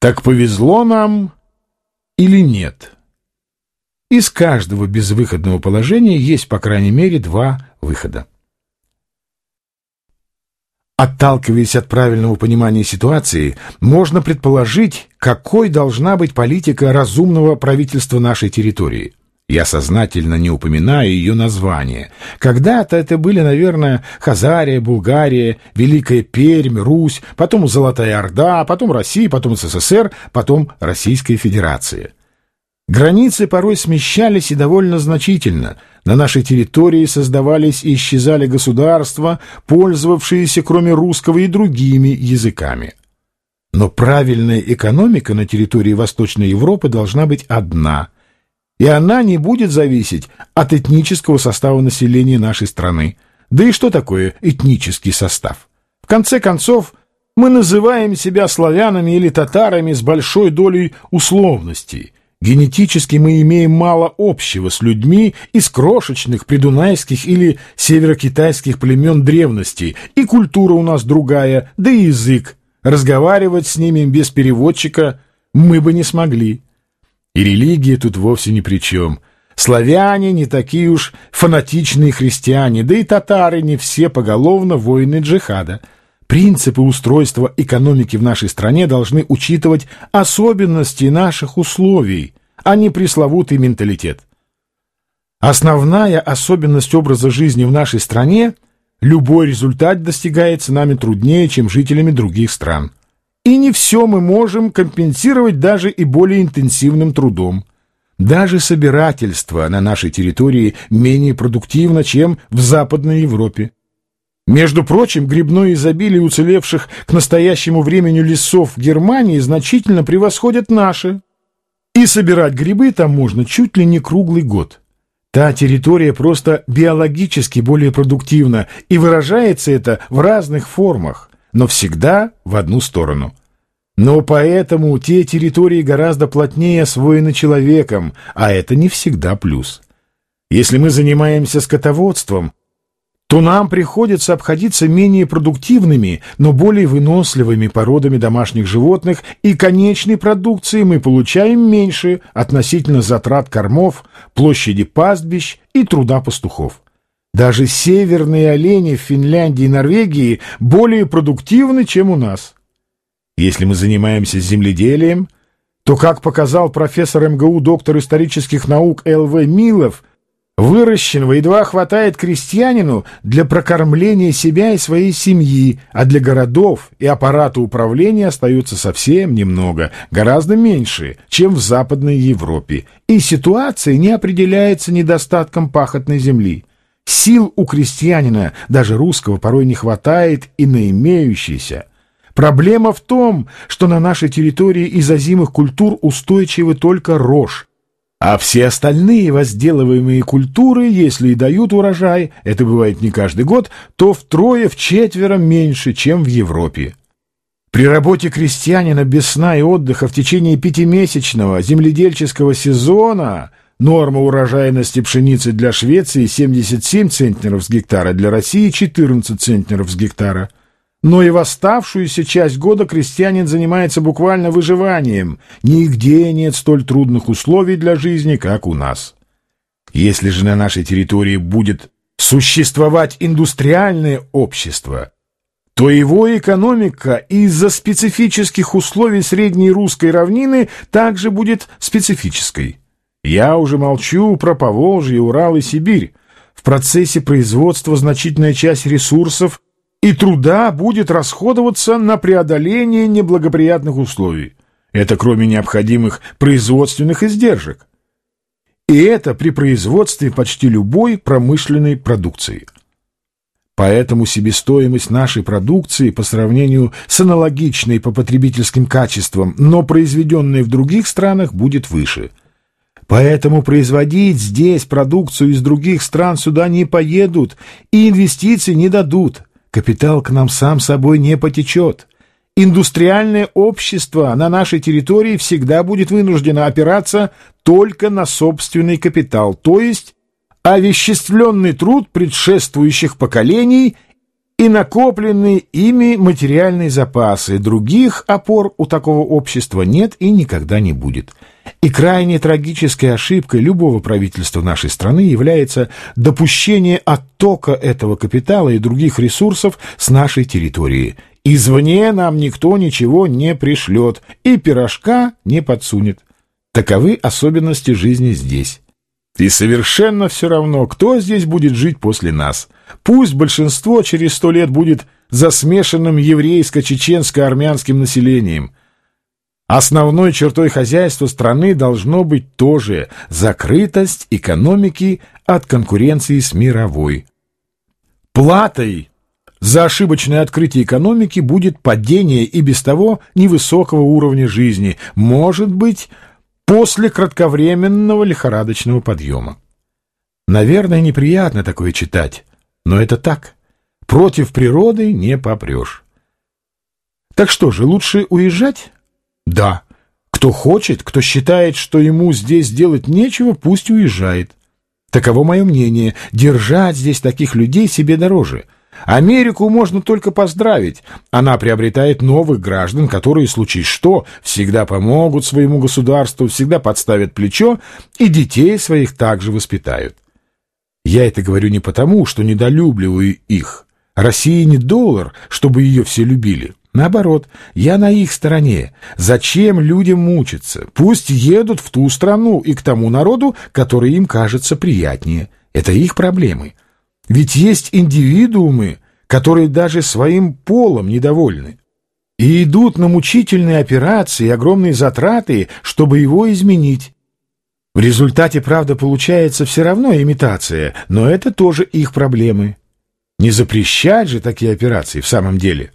Так повезло нам или нет? Из каждого безвыходного положения есть, по крайней мере, два выхода. Отталкиваясь от правильного понимания ситуации, можно предположить, какой должна быть политика разумного правительства нашей территории – я сознательно не упоминаю ее название. Когда-то это были, наверное, Хазария, Булгария, Великая Пермь, Русь, потом Золотая Орда, потом Россия, потом СССР, потом Российская Федерация. Границы порой смещались и довольно значительно. На нашей территории создавались и исчезали государства, пользовавшиеся кроме русского и другими языками. Но правильная экономика на территории Восточной Европы должна быть одна – и она не будет зависеть от этнического состава населения нашей страны. Да и что такое этнический состав? В конце концов, мы называем себя славянами или татарами с большой долей условностей. Генетически мы имеем мало общего с людьми из крошечных придунайских или северокитайских племен древности, и культура у нас другая, да и язык. Разговаривать с ними без переводчика мы бы не смогли. И религия тут вовсе ни при чем. Славяне не такие уж фанатичные христиане, да и татары не все поголовно воины джихада. Принципы устройства экономики в нашей стране должны учитывать особенности наших условий, а не пресловутый менталитет. Основная особенность образа жизни в нашей стране – любой результат достигается нами труднее, чем жителями других стран. И не все мы можем компенсировать даже и более интенсивным трудом. Даже собирательство на нашей территории менее продуктивно, чем в Западной Европе. Между прочим, грибное изобилие уцелевших к настоящему времени лесов в Германии значительно превосходят наши. И собирать грибы там можно чуть ли не круглый год. Та территория просто биологически более продуктивна, и выражается это в разных формах но всегда в одну сторону. Но поэтому те территории гораздо плотнее освоены человеком, а это не всегда плюс. Если мы занимаемся скотоводством, то нам приходится обходиться менее продуктивными, но более выносливыми породами домашних животных, и конечной продукции мы получаем меньше относительно затрат кормов, площади пастбищ и труда пастухов. Даже северные олени в Финляндии и Норвегии более продуктивны, чем у нас. Если мы занимаемся земледелием, то, как показал профессор МГУ доктор исторических наук Л.В. Милов, выращенного едва хватает крестьянину для прокормления себя и своей семьи, а для городов и аппарата управления остается совсем немного, гораздо меньше, чем в Западной Европе, и ситуация не определяется недостатком пахотной земли. Сил у крестьянина, даже русского, порой не хватает и на имеющиеся. Проблема в том, что на нашей территории из озимых культур устойчивы только рожь, а все остальные возделываемые культуры, если и дают урожай, это бывает не каждый год, то втрое-вчетверо меньше, чем в Европе. При работе крестьянина без сна и отдыха в течение пятимесячного земледельческого сезона Норма урожайности пшеницы для Швеции 77 центнеров с гектара, для России 14 центнеров с гектара. Но и в оставшуюся часть года крестьянин занимается буквально выживанием. Нигде нет столь трудных условий для жизни, как у нас. Если же на нашей территории будет существовать индустриальное общество, то его экономика из-за специфических условий средней русской равнины также будет специфической. Я уже молчу про Поволжье, Урал и Сибирь. В процессе производства значительная часть ресурсов и труда будет расходоваться на преодоление неблагоприятных условий. Это кроме необходимых производственных издержек. И это при производстве почти любой промышленной продукции. Поэтому себестоимость нашей продукции по сравнению с аналогичной по потребительским качествам, но произведенной в других странах, будет выше – Поэтому производить здесь продукцию из других стран сюда не поедут и инвестиций не дадут. Капитал к нам сам собой не потечет. Индустриальное общество на нашей территории всегда будет вынуждено опираться только на собственный капитал, то есть овеществленный труд предшествующих поколений и накопленные ими материальные запасы. Других опор у такого общества нет и никогда не будет. И крайне трагической ошибкой любого правительства нашей страны является допущение оттока этого капитала и других ресурсов с нашей территории. Извне нам никто ничего не пришлет и пирожка не подсунет. Таковы особенности жизни здесь. И совершенно все равно, кто здесь будет жить после нас. Пусть большинство через сто лет будет засмешанным еврейско-чеченско-армянским населением. Основной чертой хозяйства страны должно быть тоже закрытость экономики от конкуренции с мировой. Платой за ошибочное открытие экономики будет падение и без того невысокого уровня жизни, может быть, после кратковременного лихорадочного подъема. Наверное, неприятно такое читать, но это так. Против природы не попрешь. Так что же, лучше уезжать? Да. Кто хочет, кто считает, что ему здесь делать нечего, пусть уезжает. Таково мое мнение. Держать здесь таких людей себе дороже — Америку можно только поздравить. Она приобретает новых граждан, которые, случись что, всегда помогут своему государству, всегда подставят плечо и детей своих также воспитают. Я это говорю не потому, что недолюбливаю их. Россия не доллар, чтобы ее все любили. Наоборот, я на их стороне. Зачем людям мучиться? Пусть едут в ту страну и к тому народу, который им кажется приятнее. Это их проблемы. Ведь есть индивидуумы, которые даже своим полом недовольны и идут на мучительные операции и огромные затраты, чтобы его изменить. В результате, правда, получается все равно имитация, но это тоже их проблемы. Не запрещать же такие операции в самом деле.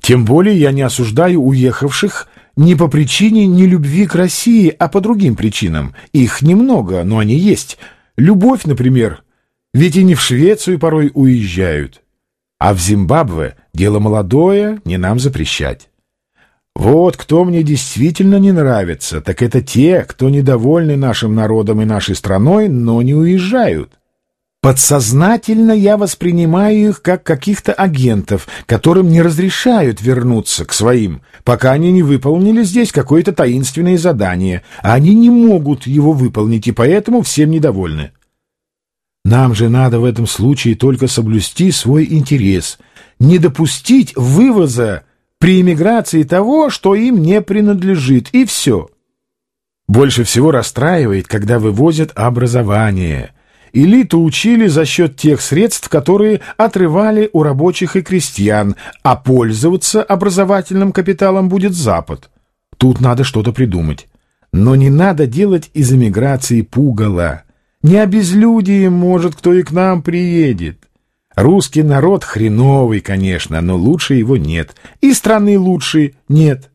Тем более я не осуждаю уехавших не по причине нелюбви к России, а по другим причинам. Их немного, но они есть. Любовь, например, ведь и не в Швецию порой уезжают. А в Зимбабве дело молодое, не нам запрещать. Вот кто мне действительно не нравится, так это те, кто недовольны нашим народом и нашей страной, но не уезжают. Подсознательно я воспринимаю их как каких-то агентов, которым не разрешают вернуться к своим, пока они не выполнили здесь какое-то таинственное задание, а они не могут его выполнить и поэтому всем недовольны. Нам же надо в этом случае только соблюсти свой интерес, не допустить вывоза при эмиграции того, что им не принадлежит, и все. Больше всего расстраивает, когда вывозят образование. Элиту учили за счет тех средств, которые отрывали у рабочих и крестьян, а пользоваться образовательным капиталом будет Запад. Тут надо что-то придумать. Но не надо делать из эмиграции пугало. Не обезлюдием, может, кто и к нам приедет. Русский народ хреновый, конечно, но лучше его нет. И страны лучше нет.